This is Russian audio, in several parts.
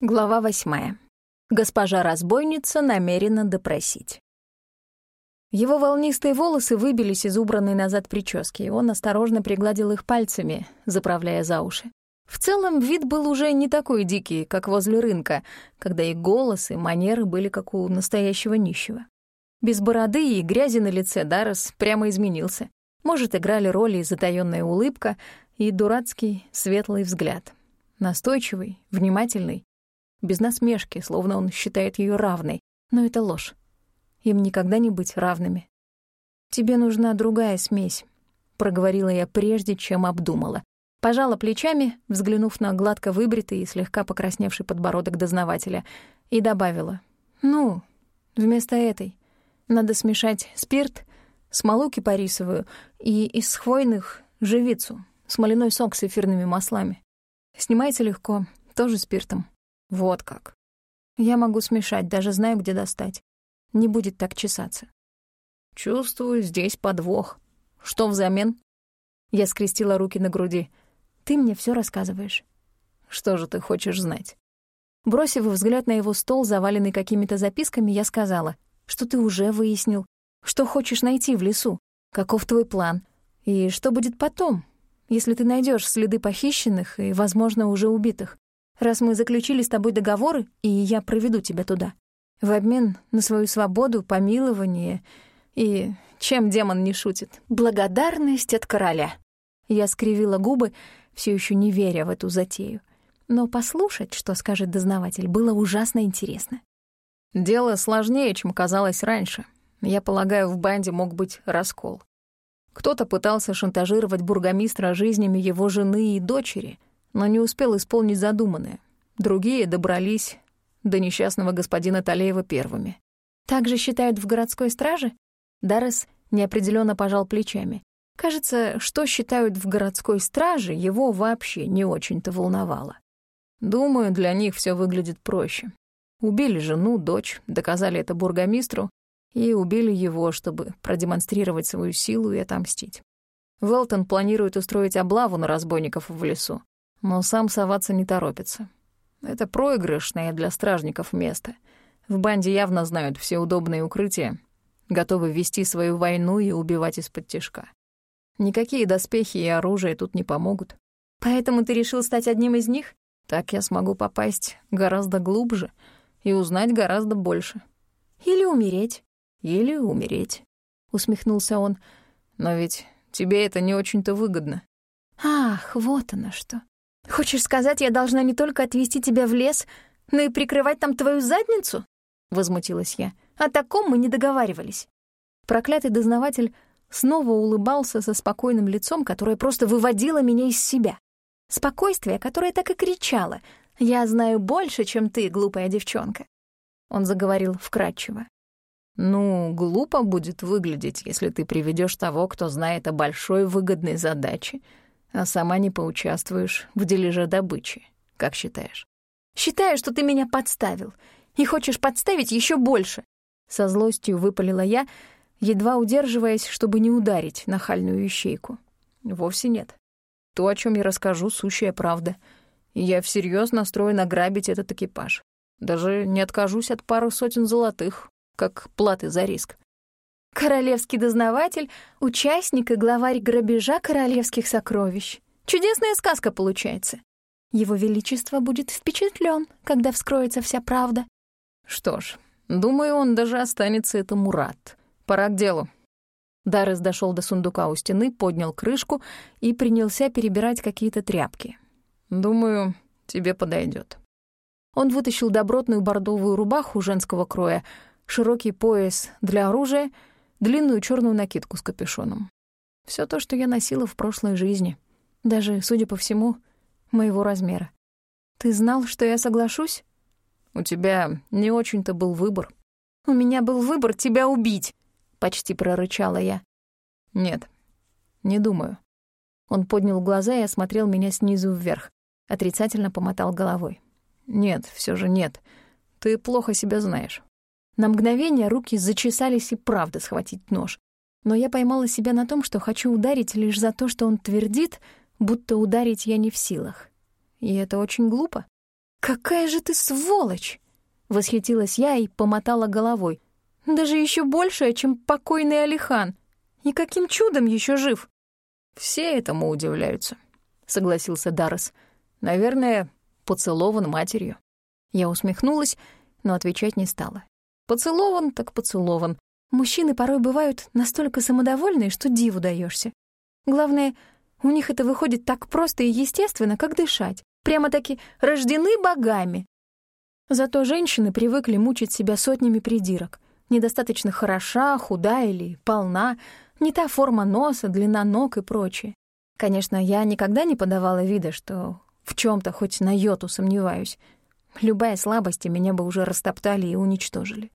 Глава восьмая. Госпожа-разбойница намерена допросить. Его волнистые волосы выбились из убранной назад прически, и он осторожно пригладил их пальцами, заправляя за уши. В целом, вид был уже не такой дикий, как возле рынка, когда и голос, и манеры были как у настоящего нищего. Без бороды и грязи на лице Даррес прямо изменился. Может, играли роли и затаённая улыбка, и дурацкий светлый взгляд. Настойчивый, внимательный, без насмешки, словно он считает ее равной. Но это ложь. Им никогда не быть равными. «Тебе нужна другая смесь», — проговорила я прежде, чем обдумала. Пожала плечами, взглянув на гладко выбритый и слегка покрасневший подбородок дознавателя, и добавила. «Ну, вместо этой надо смешать спирт, смолу кипарисовую и из хвойных — живицу, смоляной сок с эфирными маслами. Снимается легко, тоже спиртом. Вот как. Я могу смешать, даже знаю, где достать. Не будет так чесаться. Чувствую здесь подвох. Что взамен? Я скрестила руки на груди. Ты мне все рассказываешь. Что же ты хочешь знать? Бросив взгляд на его стол, заваленный какими-то записками, я сказала, что ты уже выяснил, что хочешь найти в лесу, каков твой план, и что будет потом, если ты найдешь следы похищенных и, возможно, уже убитых раз мы заключили с тобой договоры, и я проведу тебя туда. В обмен на свою свободу, помилование и... Чем демон не шутит? Благодарность от короля. Я скривила губы, все еще не веря в эту затею. Но послушать, что скажет дознаватель, было ужасно интересно. Дело сложнее, чем казалось раньше. Я полагаю, в банде мог быть раскол. Кто-то пытался шантажировать бургомистра жизнями его жены и дочери — но не успел исполнить задуманное. Другие добрались до несчастного господина Талеева первыми. Так же считают в городской страже? Даррес неопределенно пожал плечами. Кажется, что считают в городской страже, его вообще не очень-то волновало. Думаю, для них все выглядит проще. Убили жену, дочь, доказали это бургомистру и убили его, чтобы продемонстрировать свою силу и отомстить. Велтон планирует устроить облаву на разбойников в лесу но сам соваться не торопится. Это проигрышное для стражников место. В банде явно знают все удобные укрытия, готовы вести свою войну и убивать из-под тяжка. Никакие доспехи и оружие тут не помогут. Поэтому ты решил стать одним из них? Так я смогу попасть гораздо глубже и узнать гораздо больше. Или умереть. Или умереть, — усмехнулся он. Но ведь тебе это не очень-то выгодно. Ах, вот оно что. Хочешь сказать, я должна не только отвезти тебя в лес, но и прикрывать там твою задницу? Возмутилась я. О таком мы не договаривались. Проклятый дознаватель снова улыбался со спокойным лицом, которое просто выводило меня из себя. Спокойствие, которое так и кричало. «Я знаю больше, чем ты, глупая девчонка». Он заговорил вкратчиво. «Ну, глупо будет выглядеть, если ты приведешь того, кто знает о большой выгодной задаче, а сама не поучаствуешь в дележе добычи. Как считаешь? Считаю, что ты меня подставил. И хочешь подставить еще больше. Со злостью выпалила я, едва удерживаясь, чтобы не ударить нахальную ищейку. Вовсе нет. То, о чем я расскажу, сущая правда. И я всерьез настроен ограбить этот экипаж. Даже не откажусь от пары сотен золотых, как платы за риск. Королевский дознаватель, участник и главарь грабежа королевских сокровищ. Чудесная сказка получается. Его Величество будет впечатлен, когда вскроется вся правда. Что ж, думаю, он даже останется этому рад. Пора к делу. Даррес дошел до сундука у стены, поднял крышку и принялся перебирать какие-то тряпки. Думаю, тебе подойдет. Он вытащил добротную бордовую рубаху женского кроя, широкий пояс для оружия — длинную черную накидку с капюшоном. Все то, что я носила в прошлой жизни. Даже, судя по всему, моего размера. Ты знал, что я соглашусь? У тебя не очень-то был выбор. У меня был выбор тебя убить, почти прорычала я. Нет, не думаю. Он поднял глаза и осмотрел меня снизу вверх, отрицательно помотал головой. Нет, все же нет. Ты плохо себя знаешь. На мгновение руки зачесались и правда схватить нож. Но я поймала себя на том, что хочу ударить лишь за то, что он твердит, будто ударить я не в силах. И это очень глупо. «Какая же ты сволочь!» — восхитилась я и помотала головой. «Даже еще большая, чем покойный Алихан. И каким чудом еще жив?» «Все этому удивляются», — согласился Даррес. «Наверное, поцелован матерью». Я усмехнулась, но отвечать не стала. Поцелован так поцелован. Мужчины порой бывают настолько самодовольные, что диву даешься. Главное, у них это выходит так просто и естественно, как дышать. Прямо-таки рождены богами. Зато женщины привыкли мучить себя сотнями придирок. Недостаточно хороша, худа или полна, не та форма носа, длина ног и прочее. Конечно, я никогда не подавала вида, что в чем то хоть на йоту сомневаюсь. Любая слабость меня бы уже растоптали и уничтожили.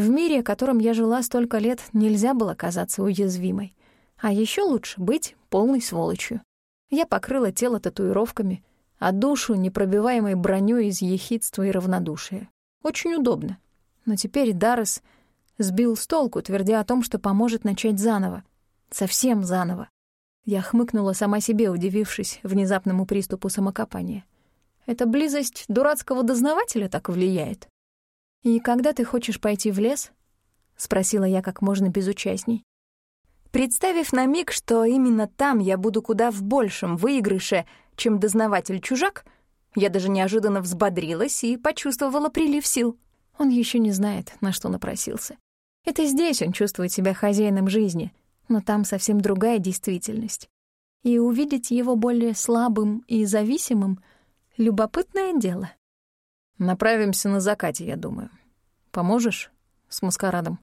В мире, в котором я жила столько лет, нельзя было казаться уязвимой. А еще лучше быть полной сволочью. Я покрыла тело татуировками, а душу непробиваемой бронёй из ехидства и равнодушия. Очень удобно. Но теперь Даррес сбил с толку, твердя о том, что поможет начать заново. Совсем заново. Я хмыкнула сама себе, удивившись внезапному приступу самокопания. Эта близость дурацкого дознавателя так влияет. «И когда ты хочешь пойти в лес?» — спросила я как можно безучастней. Представив на миг, что именно там я буду куда в большем выигрыше, чем дознаватель-чужак, я даже неожиданно взбодрилась и почувствовала прилив сил. Он еще не знает, на что напросился. Это здесь он чувствует себя хозяином жизни, но там совсем другая действительность. И увидеть его более слабым и зависимым — любопытное дело. «Направимся на закате, я думаю. Поможешь?» с маскарадом.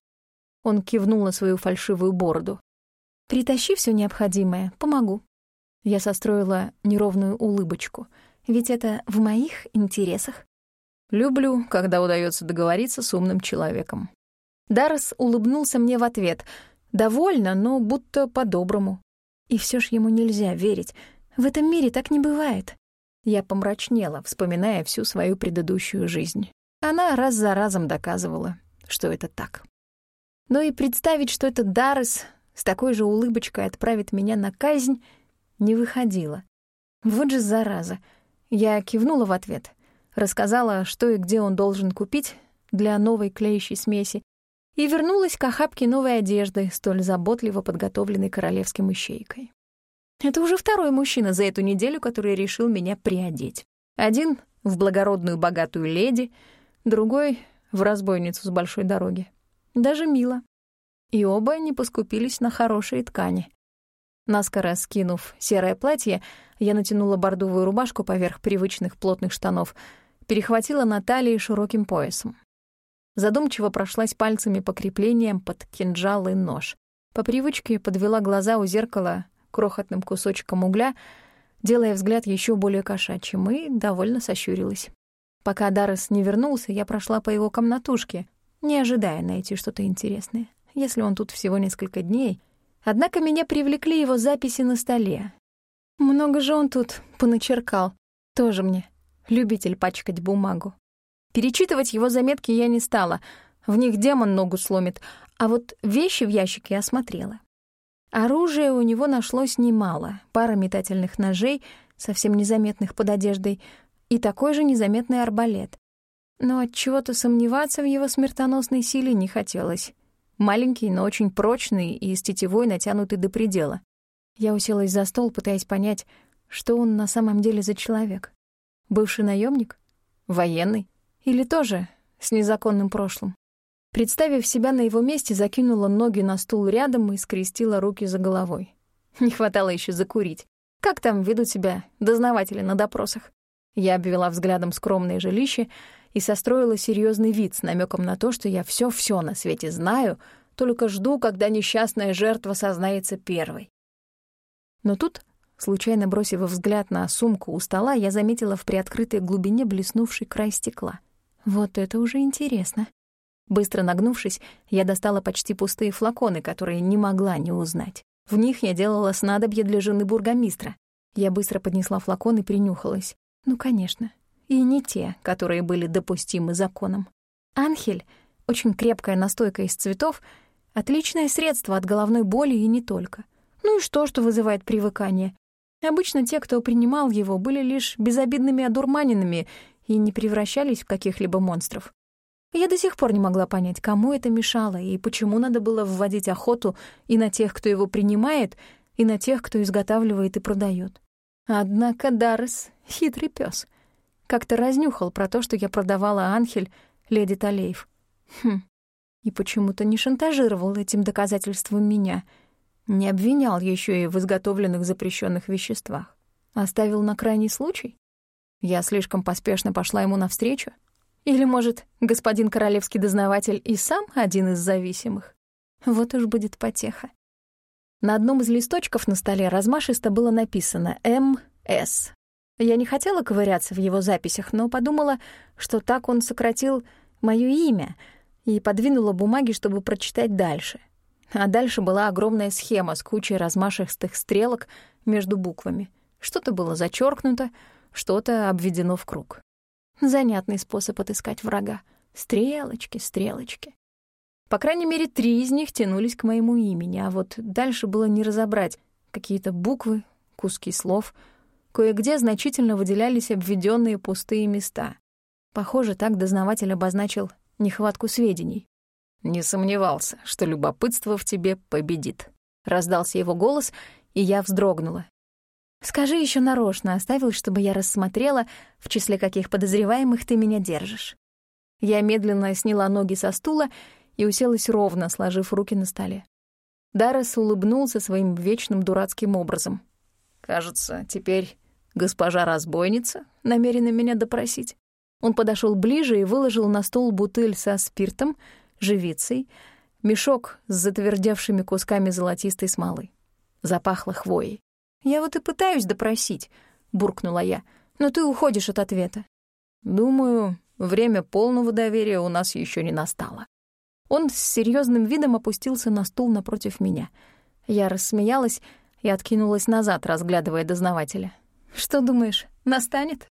Он кивнул на свою фальшивую бороду. Притащи все необходимое, помогу. Я состроила неровную улыбочку, ведь это в моих интересах. Люблю, когда удается договориться с умным человеком. Даррес улыбнулся мне в ответ, довольно, но будто по-доброму. И все ж ему нельзя верить. В этом мире так не бывает. Я помрачнела, вспоминая всю свою предыдущую жизнь. Она раз за разом доказывала, что это так. Но и представить, что это Даррес с такой же улыбочкой отправит меня на казнь, не выходило. Вот же зараза. Я кивнула в ответ, рассказала, что и где он должен купить для новой клеящей смеси, и вернулась к охапке новой одежды, столь заботливо подготовленной королевским ищейкой. Это уже второй мужчина за эту неделю, который решил меня приодеть. Один — в благородную богатую леди, другой — в разбойницу с большой дороги. Даже мило и оба не поскупились на хорошие ткани. Наскоро скинув серое платье, я натянула бордовую рубашку поверх привычных плотных штанов, перехватила на талии широким поясом. Задумчиво прошлась пальцами по креплениям под кинжал и нож. По привычке подвела глаза у зеркала крохотным кусочком угля, делая взгляд еще более кошачьим, и довольно сощурилась. Пока Даррес не вернулся, я прошла по его комнатушке, не ожидая найти что-то интересное если он тут всего несколько дней. Однако меня привлекли его записи на столе. Много же он тут поначеркал. Тоже мне любитель пачкать бумагу. Перечитывать его заметки я не стала. В них демон ногу сломит. А вот вещи в ящике осмотрела. Оружия у него нашлось немало. Пара метательных ножей, совсем незаметных под одеждой, и такой же незаметный арбалет. Но от чего то сомневаться в его смертоносной силе не хотелось. Маленький, но очень прочный и с тетивой натянутый до предела. Я уселась за стол, пытаясь понять, что он на самом деле за человек. Бывший наемник, Военный? Или тоже с незаконным прошлым? Представив себя на его месте, закинула ноги на стул рядом и скрестила руки за головой. Не хватало еще закурить. Как там ведут себя дознаватели на допросах? Я обвела взглядом скромное жилище и состроила серьезный вид с намеком на то, что я все-все на свете знаю, только жду, когда несчастная жертва сознается первой. Но тут, случайно бросив взгляд на сумку у стола, я заметила в приоткрытой глубине блеснувший край стекла. Вот это уже интересно. Быстро нагнувшись, я достала почти пустые флаконы, которые не могла не узнать. В них я делала снадобье для жены бургомистра. Я быстро поднесла флакон и принюхалась. Ну, конечно, и не те, которые были допустимы законом. Анхель, очень крепкая настойка из цветов, отличное средство от головной боли и не только. Ну и что, что вызывает привыкание? Обычно те, кто принимал его, были лишь безобидными одурманенными и не превращались в каких-либо монстров. Я до сих пор не могла понять, кому это мешало и почему надо было вводить охоту и на тех, кто его принимает, и на тех, кто изготавливает и продает. Однако Даррес — хитрый пес. Как-то разнюхал про то, что я продавала Анхель леди Талеев. Хм. И почему-то не шантажировал этим доказательством меня, не обвинял еще и в изготовленных запрещенных веществах. Оставил на крайний случай? Я слишком поспешно пошла ему навстречу? Или, может, господин королевский дознаватель и сам один из зависимых? Вот уж будет потеха. На одном из листочков на столе размашисто было написано «М.С». Я не хотела ковыряться в его записях, но подумала, что так он сократил моё имя и подвинула бумаги, чтобы прочитать дальше. А дальше была огромная схема с кучей размашистых стрелок между буквами. Что-то было зачеркнуто, что-то обведено в круг. Занятный способ отыскать врага. Стрелочки, стрелочки. По крайней мере, три из них тянулись к моему имени, а вот дальше было не разобрать. Какие-то буквы, куски слов. Кое-где значительно выделялись обведенные пустые места. Похоже, так дознаватель обозначил нехватку сведений. «Не сомневался, что любопытство в тебе победит», — раздался его голос, и я вздрогнула. «Скажи еще нарочно оставил, чтобы я рассмотрела, в числе каких подозреваемых ты меня держишь». Я медленно сняла ноги со стула и уселась ровно, сложив руки на столе. Даррес улыбнулся своим вечным дурацким образом. «Кажется, теперь госпожа разбойница намерена меня допросить». Он подошел ближе и выложил на стол бутыль со спиртом, живицей, мешок с затвердевшими кусками золотистой смолы. Запахло хвоей. «Я вот и пытаюсь допросить», — буркнула я, «но ты уходишь от ответа». «Думаю, время полного доверия у нас еще не настало». Он с серьезным видом опустился на стул напротив меня. Я рассмеялась и откинулась назад, разглядывая дознавателя. «Что думаешь, настанет?»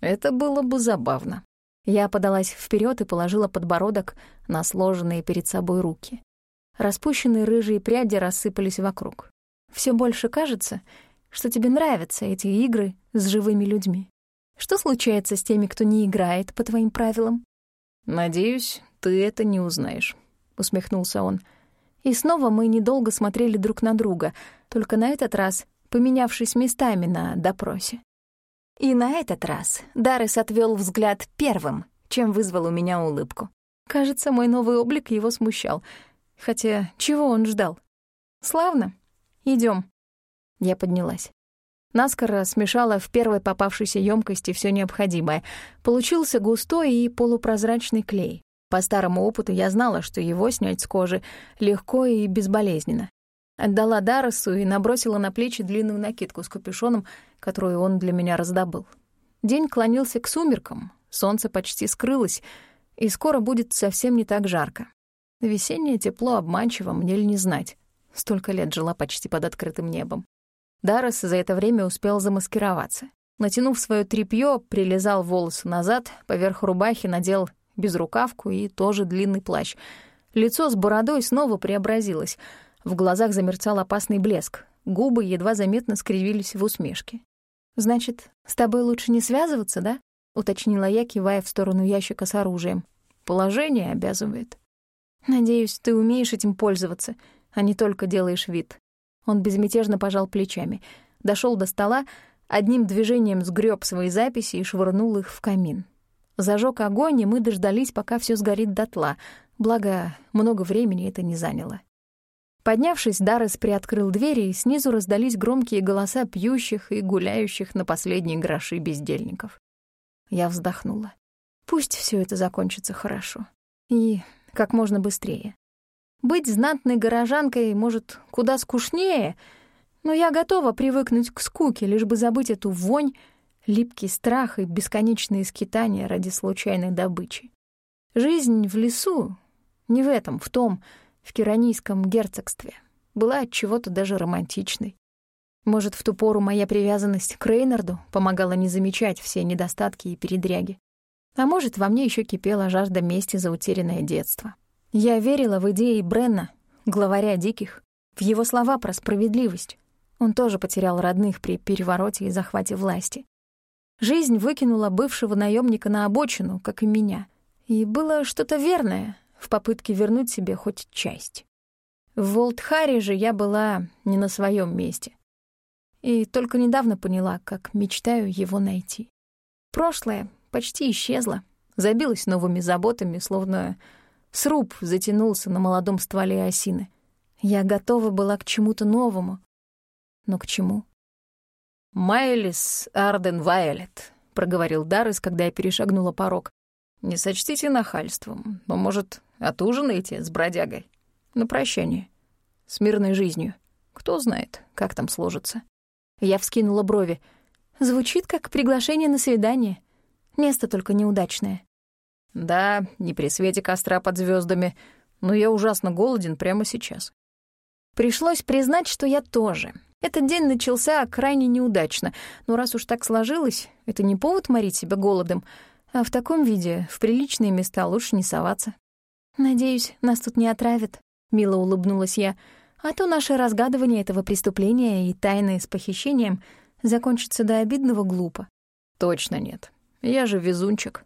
Это было бы забавно. Я подалась вперед и положила подбородок на сложенные перед собой руки. Распущенные рыжие пряди рассыпались вокруг. Все больше кажется, что тебе нравятся эти игры с живыми людьми. Что случается с теми, кто не играет по твоим правилам? Надеюсь, ты это не узнаешь», — усмехнулся он. И снова мы недолго смотрели друг на друга, только на этот раз поменявшись местами на допросе. И на этот раз Даррес отвел взгляд первым, чем вызвал у меня улыбку. Кажется, мой новый облик его смущал. Хотя чего он ждал? «Славно. Идем. Я поднялась. Наскоро смешала в первой попавшейся емкости все необходимое. Получился густой и полупрозрачный клей. По старому опыту я знала, что его снять с кожи легко и безболезненно. Отдала Дарресу и набросила на плечи длинную накидку с капюшоном, которую он для меня раздобыл. День клонился к сумеркам, солнце почти скрылось, и скоро будет совсем не так жарко. Весеннее тепло обманчиво, мне ли не знать. Столько лет жила почти под открытым небом. Даррес за это время успел замаскироваться. Натянув свое тряпье, прилезал волосы назад, поверх рубахи надел безрукавку и тоже длинный плащ. Лицо с бородой снова преобразилось. В глазах замерцал опасный блеск. Губы едва заметно скривились в усмешке. «Значит, с тобой лучше не связываться, да?» — уточнила я, кивая в сторону ящика с оружием. «Положение обязывает». «Надеюсь, ты умеешь этим пользоваться, а не только делаешь вид». Он безмятежно пожал плечами, дошел до стола, одним движением сгреб свои записи и швырнул их в камин. Зажег огонь, и мы дождались, пока все сгорит дотла, благо много времени это не заняло. Поднявшись, Даррес приоткрыл двери, и снизу раздались громкие голоса пьющих и гуляющих на последние гроши бездельников. Я вздохнула. Пусть все это закончится хорошо. И как можно быстрее. Быть знатной горожанкой, может, куда скучнее, но я готова привыкнуть к скуке, лишь бы забыть эту вонь, липкий страх и бесконечные скитания ради случайной добычи. Жизнь в лесу, не в этом, в том, в Киранийском герцогстве, была от чего-то даже романтичной. Может, в ту пору моя привязанность к Рейнарду помогала не замечать все недостатки и передряги. А может, во мне еще кипела жажда мести за утерянное детство. Я верила в идеи Бренна, главаря диких, в его слова про справедливость. Он тоже потерял родных при перевороте и захвате власти. Жизнь выкинула бывшего наемника на обочину, как и меня. И было что-то верное в попытке вернуть себе хоть часть. В Волтхаре же я была не на своем месте. И только недавно поняла, как мечтаю его найти. Прошлое почти исчезло, забилось новыми заботами, словно сруб затянулся на молодом стволе осины. Я готова была к чему-то новому. Но к чему? «Майлис Арден Вайолет», — проговорил Даррес, когда я перешагнула порог. «Не сочтите нахальством, но, может, отужинаете с бродягой? На прощание. С мирной жизнью. Кто знает, как там сложится». Я вскинула брови. Звучит как приглашение на свидание. Место только неудачное. Да, не при свете костра под звездами, но я ужасно голоден прямо сейчас. Пришлось признать, что я тоже. Этот день начался крайне неудачно, но раз уж так сложилось, это не повод морить себя голодом, а в таком виде в приличные места лучше не соваться. «Надеюсь, нас тут не отравят», — мило улыбнулась я, «а то наше разгадывание этого преступления и тайны с похищением закончится до обидного глупо». «Точно нет. Я же везунчик», —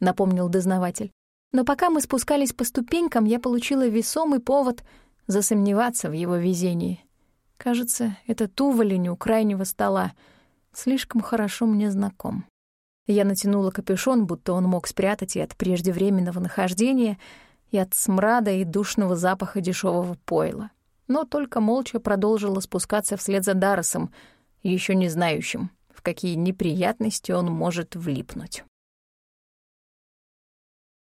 напомнил дознаватель. Но пока мы спускались по ступенькам, я получила весомый повод засомневаться в его везении. Кажется, этот уволень у крайнего стола слишком хорошо мне знаком. Я натянула капюшон, будто он мог спрятать и от преждевременного нахождения, и от смрада и душного запаха дешевого пойла. Но только молча продолжила спускаться вслед за Даросом, еще не знающим, в какие неприятности он может влипнуть.